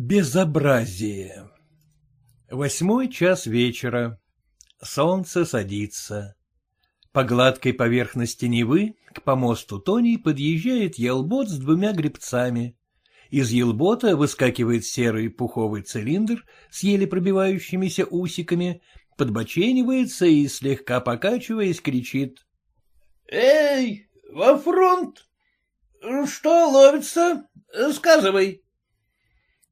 Безобразие Восьмой час вечера. Солнце садится. По гладкой поверхности Невы к помосту Тони подъезжает елбот с двумя гребцами. Из елбота выскакивает серый пуховый цилиндр с еле пробивающимися усиками, подбоченивается и, слегка покачиваясь, кричит. — Эй, во фронт! Что ловится? Сказывай.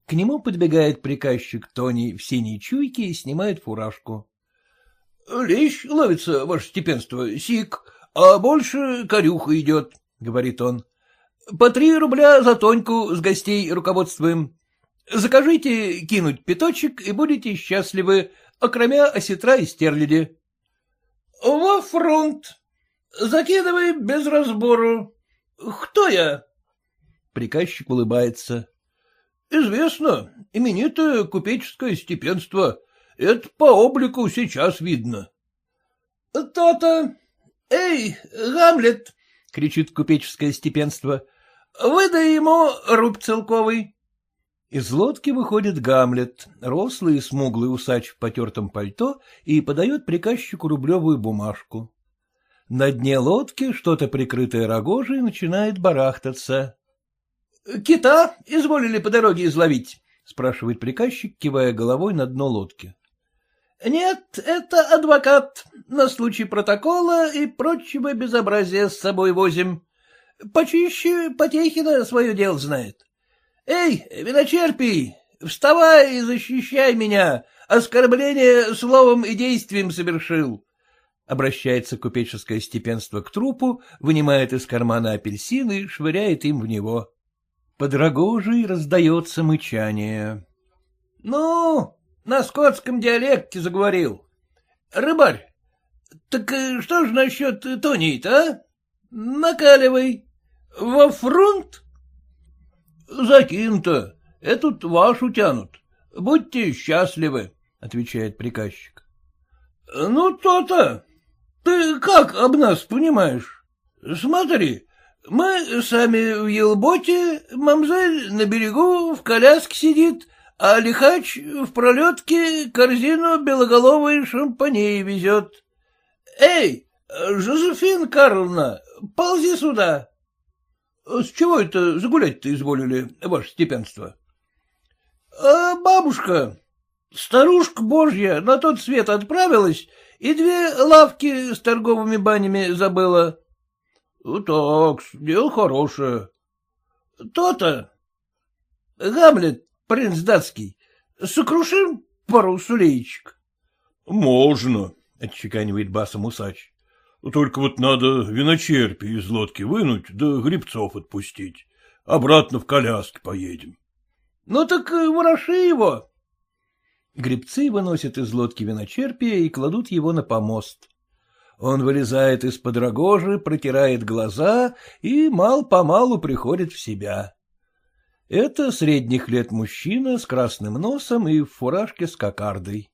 К нему подбегает приказчик Тони в синей чуйке и снимает фуражку. — Лещ ловится, ваше степенство, сик, а больше корюха идет, — говорит он. — По три рубля за Тоньку с гостей руководствуем. Закажите кинуть пяточек, и будете счастливы, окромя осетра и стерляди. — Во фронт! Закидывай без разбору. Кто я? Приказчик улыбается. — Известно, именитое купеческое степенство. Это по облику сейчас видно. То — То-то. Эй, Гамлет! — кричит купеческое степенство. — Выдай ему руб целковый. Из лодки выходит Гамлет, рослый и смуглый усач в потертом пальто, и подает приказчику рублевую бумажку. На дне лодки что-то прикрытое рогожей начинает барахтаться. — Кита изволили по дороге изловить? — спрашивает приказчик, кивая головой на дно лодки. — Нет, это адвокат. На случай протокола и прочего безобразия с собой возим. Почище Потехина свое дело знает. Эй, виночерпий, вставай и защищай меня. Оскорбление словом и действием совершил. Обращается купеческое степенство к трупу, вынимает из кармана апельсины и швыряет им в него. Под рогожей раздается мычание. — Ну, на скотском диалекте заговорил. — Рыбарь, так э, что ж насчет Тони-то, а? Накаливай. Во фронт? — Закинь-то. Этот вашу тянут. Будьте счастливы, — отвечает приказчик. — Ну, то-то. Ты как об нас понимаешь? Смотри, мы сами в елботе, мамзель на берегу в коляске сидит, а лихач в пролетке корзину белоголовой шампаней везет. Эй, Жозефин Карловна, ползи сюда. С чего это загулять-то изволили, ваше степенство? А бабушка, старушка божья, на тот свет отправилась и две лавки с торговыми банями забыла. Так, дело хорошее. То — То-то. Гамлет, принц датский, сокрушим пару сулеечек? — Можно, — отчеканивает басом усач. — Только вот надо виночерпи из лодки вынуть, да грибцов отпустить. Обратно в коляске поедем. — Ну так вороши его. Грибцы выносят из лодки виночерпия и кладут его на помост. Он вылезает из-под рогожи, протирает глаза и мал-помалу приходит в себя. Это средних лет мужчина с красным носом и в фуражке с кокардой.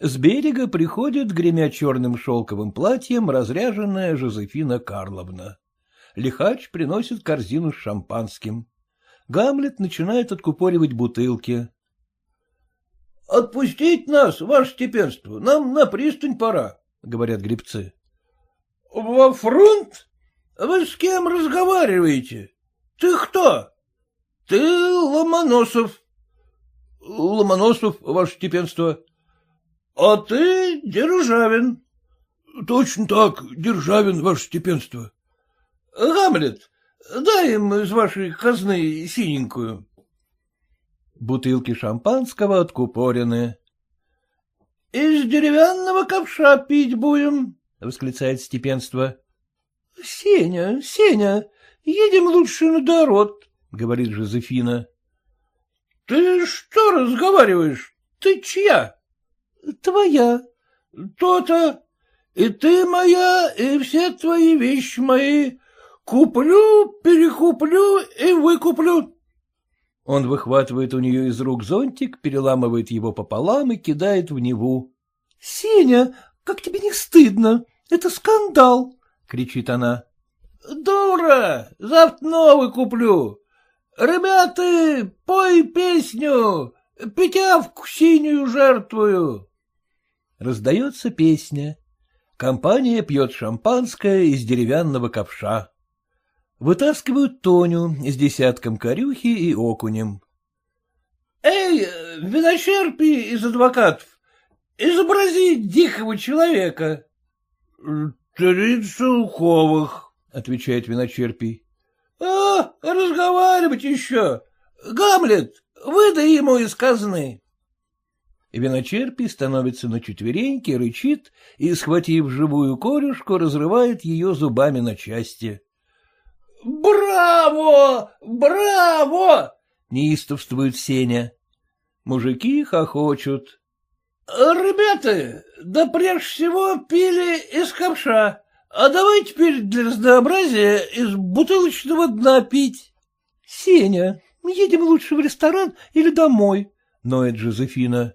С берега приходит, гремя черным шелковым платьем, разряженная Жозефина Карловна. Лихач приносит корзину с шампанским. Гамлет начинает откупоривать бутылки. — Отпустить нас, ваше степенство, нам на пристань пора, — говорят грибцы. — Во фронт? Вы с кем разговариваете? Ты кто? — Ты Ломоносов. — Ломоносов, ваше степенство. — А ты Державин. — Точно так, Державин, ваше степенство. — Гамлет, дай им из вашей казны синенькую. Бутылки шампанского откупорены. — Из деревянного ковша пить будем, — восклицает степенство. — Сеня, Сеня, едем лучше на дород, — говорит Жозефина. — Ты что разговариваешь? Ты чья? — Твоя. — То-то. И ты моя, и все твои вещи мои. Куплю, перекуплю и выкуплю. Он выхватывает у нее из рук зонтик, переламывает его пополам и кидает в Неву. — Сеня, как тебе не стыдно? Это скандал! — кричит она. — Дура! Завтра новый куплю. Ребята, пой песню, пятявку синюю жертвую. Раздается песня. Компания пьет шампанское из деревянного ковша. Вытаскивают Тоню с десятком корюхи и окунем. — Эй, виночерпи из адвокатов, изобрази дикого человека. — Три целковых, — отвечает виночерпий. — А, разговаривать еще. Гамлет, выдай ему из казны. Виночерпий становится на четвереньки, рычит и, схватив живую корюшку, разрывает ее зубами на части. — Браво! Браво! — неистовствует Сеня. Мужики хохочут. — Ребята, да прежде всего пили из ковша, а давай теперь для разнообразия из бутылочного дна пить. — Сеня, едем лучше в ресторан или домой? — ноет Жозефина.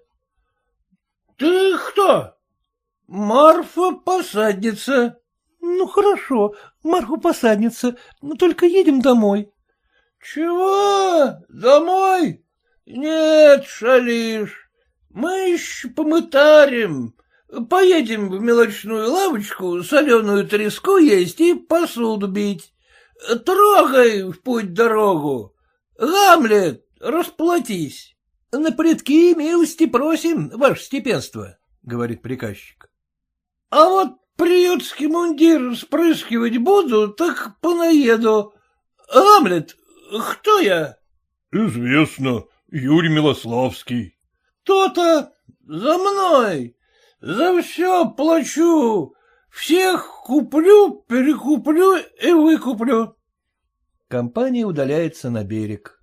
— Ты кто? — Марфа посадница. — Ну, хорошо, Марфа посадница, но только едем домой. — Чего? Домой? Нет, шалишь. Мы еще помытарим. Поедем в мелочную лавочку, соленую треску есть и посуду бить. Трогай в путь дорогу. Гамлет, расплатись. — На предки милости просим, ваше степенство, — говорит приказчик. — А вот приютский мундир спрыскивать буду, так понаеду. Гамлет, кто я? — Известно, Юрий Милославский. — То-то, за мной, за все плачу, всех куплю, перекуплю и выкуплю. Компания удаляется на берег.